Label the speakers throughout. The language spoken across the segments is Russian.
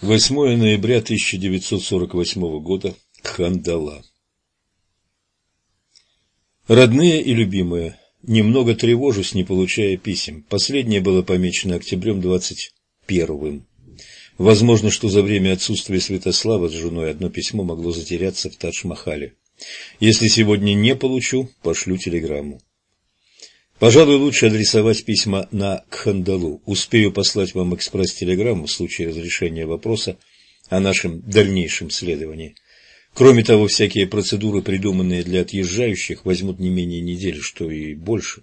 Speaker 1: 8 ноября 1948 года. Кхандала. Родные и любимые, немного тревожусь, не получая писем. Последнее было помечено октябрем 21-м. Возможно, что за время отсутствия Святослава с женой одно письмо могло затеряться в Тадж-Махале. Если сегодня не получу, пошлю телеграмму. Пожалуй, лучше адресовать письма на Кхандалу. Успею послать вам экспресс-телеграмму в случае разрешения вопроса о нашем дальнейшем следовании. Кроме того, всякие процедуры, придуманные для отъезжающих, возьмут не менее недели, что и больше.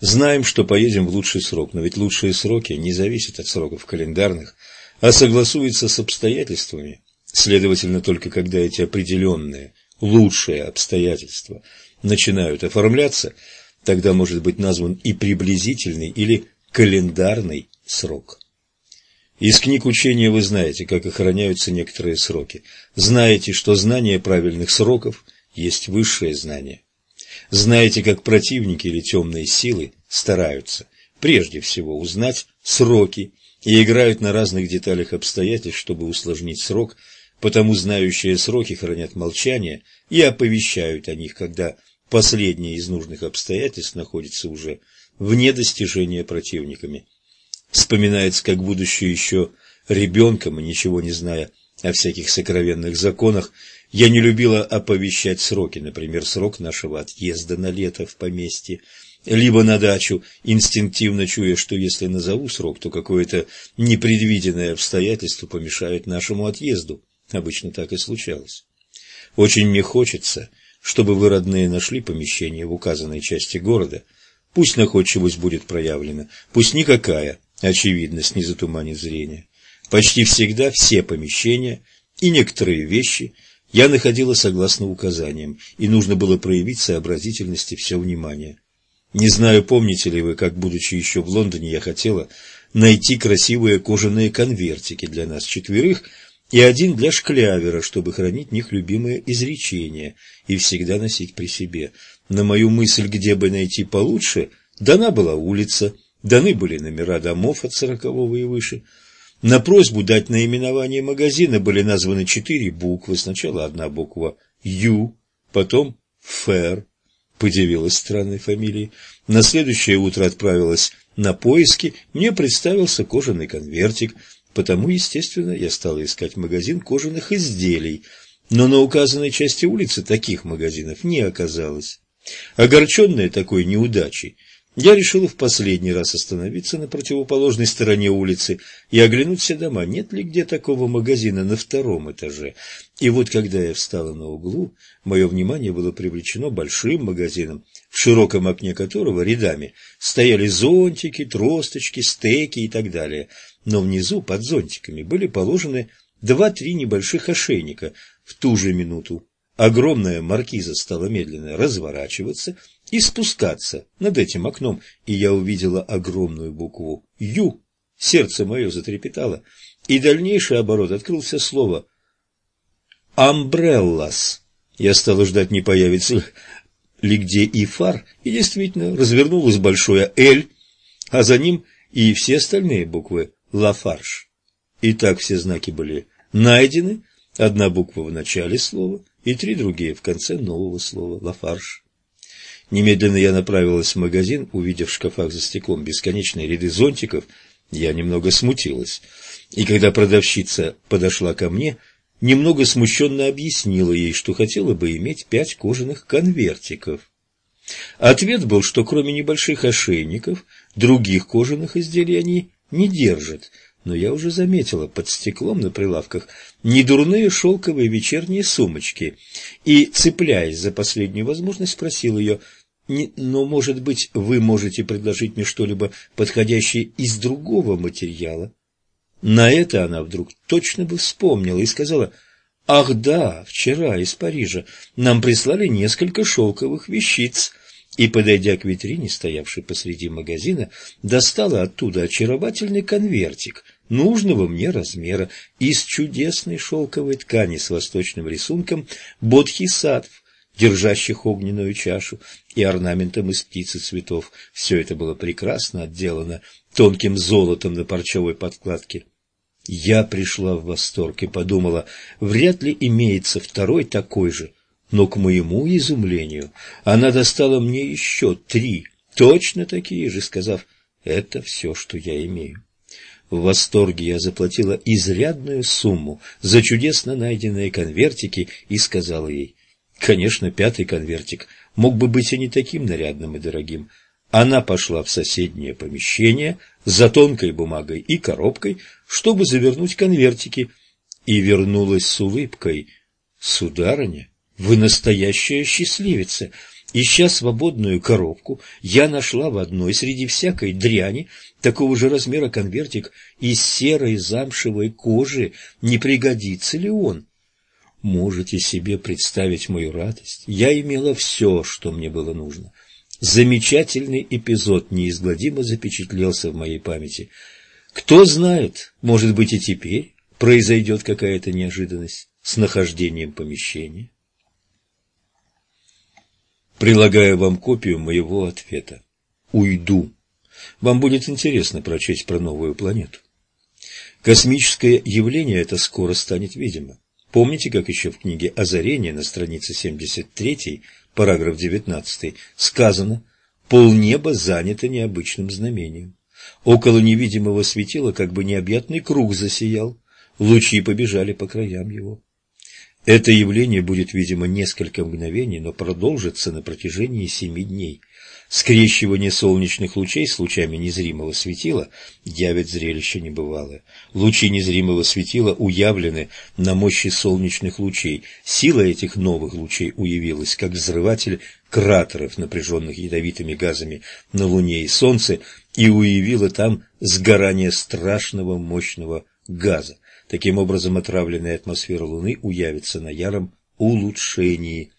Speaker 1: Знаем, что поедем в лучший срок, но ведь лучшие сроки не зависят от сроков календарных, а согласуются с обстоятельствами. Следовательно, только когда эти определенные, лучшие обстоятельства начинают оформляться – Тогда может быть назван и приблизительный или календарный срок. Из книг учения вы знаете, как охраняются некоторые сроки. Знаете, что знание правильных сроков есть высшее знание. Знаете, как противники или темные силы стараются прежде всего узнать сроки и играют на разных деталях обстоятельств, чтобы усложнить срок, потому знающие сроки хранят молчание и оповещают о них, когда Последнее из нужных обстоятельств находится уже вне достижения противниками. Вспоминается, как будучи еще ребенком и ничего не зная о всяких сокровенных законах, я не любила оповещать сроки, например, срок нашего отъезда на лето в поместье, либо на дачу, инстинктивно чуя, что если назову срок, то какое-то непредвиденное обстоятельство помешает нашему отъезду. Обычно так и случалось. Очень мне хочется, чтобы вы, родные, нашли помещение в указанной части города. Пусть находчивость будет проявлена, пусть никакая очевидность не затуманит зрение. Почти всегда все помещения и некоторые вещи я находила согласно указаниям, и нужно было проявить сообразительности все внимание. Не знаю, помните ли вы, как, будучи еще в Лондоне, я хотела найти красивые кожаные конвертики для нас четверых – и один для шклявера, чтобы хранить в них любимые изречения и всегда носить при себе. На мою мысль, где бы найти получше, дана была улица, даны были номера домов от сорокового и выше. На просьбу дать наименование магазина были названы четыре буквы. Сначала одна буква «Ю», потом «Фэр», подивилась странной фамилией. На следующее утро отправилась на поиски, мне представился кожаный конвертик – Потому, естественно, я стала искать магазин кожаных изделий, но на указанной части улицы таких магазинов не оказалось. Огорченная такой неудачей, я решила в последний раз остановиться на противоположной стороне улицы и оглянуть все дома, нет ли где такого магазина на втором этаже. И вот когда я встала на углу, мое внимание было привлечено большим магазином, в широком окне которого рядами стояли зонтики, тросточки, стейки и так далее – но внизу, под зонтиками, были положены два-три небольших ошейника. В ту же минуту огромная маркиза стала медленно разворачиваться и спускаться над этим окном, и я увидела огромную букву «Ю». Сердце мое затрепетало, и дальнейший оборот открылся слово «Амбреллас». Я стала ждать, не появится где и фар, и действительно развернулось большое «Л», а за ним и все остальные буквы Лафарш. И так все знаки были найдены, одна буква в начале слова и три другие в конце нового слова Лафарш. Немедленно я направилась в магазин, увидев в шкафах за стеклом бесконечные ряды зонтиков, я немного смутилась. И когда продавщица подошла ко мне, немного смущенно объяснила ей, что хотела бы иметь пять кожаных конвертиков. Ответ был, что кроме небольших ошейников, других кожаных изделий они не держит, но я уже заметила под стеклом на прилавках недурные шелковые вечерние сумочки и, цепляясь за последнюю возможность, спросил ее, «Но, может быть, вы можете предложить мне что-либо подходящее из другого материала?» На это она вдруг точно бы вспомнила и сказала, «Ах да, вчера из Парижа нам прислали несколько шелковых вещиц» и, подойдя к витрине, стоявшей посреди магазина, достала оттуда очаровательный конвертик нужного мне размера из чудесной шелковой ткани с восточным рисунком бодхисаттв, держащих огненную чашу и орнаментом из птиц и цветов. Все это было прекрасно отделано тонким золотом на парчевой подкладке. Я пришла в восторг и подумала, вряд ли имеется второй такой же, но, к моему изумлению, она достала мне еще три, точно такие же, сказав, это все, что я имею. В восторге я заплатила изрядную сумму за чудесно найденные конвертики и сказала ей, конечно, пятый конвертик мог бы быть и не таким нарядным и дорогим. Она пошла в соседнее помещение за тонкой бумагой и коробкой, чтобы завернуть конвертики, и вернулась с улыбкой. «Сударыня, вы настоящая счастливица!» Ища свободную коробку, я нашла в одной среди всякой дряни такого же размера конвертик из серой замшевой кожи. Не пригодится ли он? Можете себе представить мою радость? Я имела все, что мне было нужно. Замечательный эпизод неизгладимо запечатлелся в моей памяти. Кто знает, может быть и теперь произойдет какая-то неожиданность с нахождением помещения. Прилагаю вам копию моего ответа. Уйду. Вам будет интересно прочесть про новую планету. Космическое явление это скоро станет видимо. Помните, как еще в книге «Озарение» на странице 73, параграф 19, сказано «Полнеба занято необычным знамением». Около невидимого светила как бы необъятный круг засиял, лучи побежали по краям его. Это явление будет, видимо, несколько мгновений, но продолжится на протяжении семи дней. Скрещивание солнечных лучей с лучами незримого светила явит зрелище небывалое. Лучи незримого светила уявлены на мощи солнечных лучей. Сила этих новых лучей уявилась, как взрыватель кратеров, напряженных ядовитыми газами на Луне и Солнце, и уявила там сгорание страшного мощного газа. Таким образом, отравленная атмосфера Луны уявится на яром улучшении.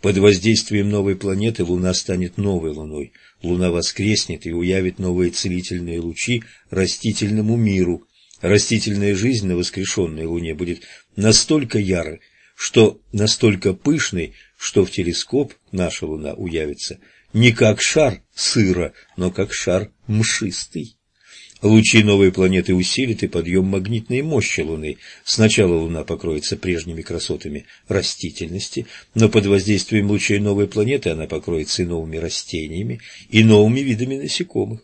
Speaker 1: Под воздействием новой планеты Луна станет новой Луной. Луна воскреснет и уявит новые целительные лучи растительному миру. Растительная жизнь на воскрешенной Луне будет настолько ярой, что настолько пышной, что в телескоп наша Луна уявится не как шар сыра, но как шар мшистый. Лучи новой планеты усилят и подъем магнитной мощи Луны. Сначала Луна покроется прежними красотами растительности, но под воздействием лучей новой планеты она покроется и новыми растениями, и новыми видами насекомых.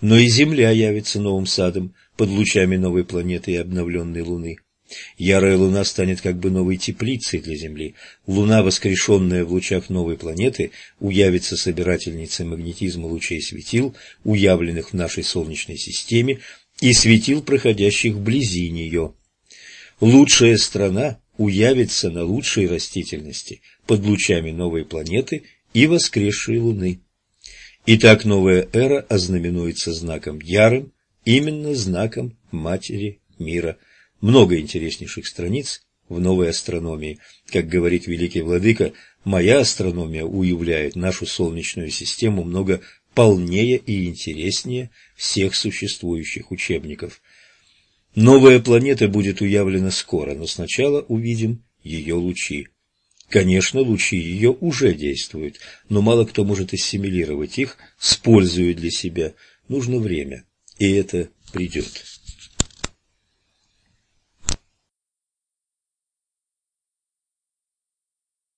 Speaker 1: Но и Земля явится новым садом под лучами новой планеты и обновленной Луны. Ярая луна станет как бы новой теплицей для Земли. Луна, воскрешенная в лучах новой планеты, уявится собирательницей магнетизма лучей светил, уявленных в нашей Солнечной системе, и светил, проходящих вблизи нее. Лучшая страна уявится на лучшей растительности под лучами новой планеты и воскресшей Луны. Итак, новая эра ознаменуется знаком ярым, именно знаком Матери мира – много интереснейших страниц в новой астрономии. Как говорит великий владыка, моя астрономия уявляет нашу Солнечную систему много полнее и интереснее всех существующих учебников. Новая планета будет уявлена скоро, но сначала увидим ее лучи. Конечно, лучи ее уже действуют, но мало кто может ассимилировать их, используя для себя. Нужно время, и это придет.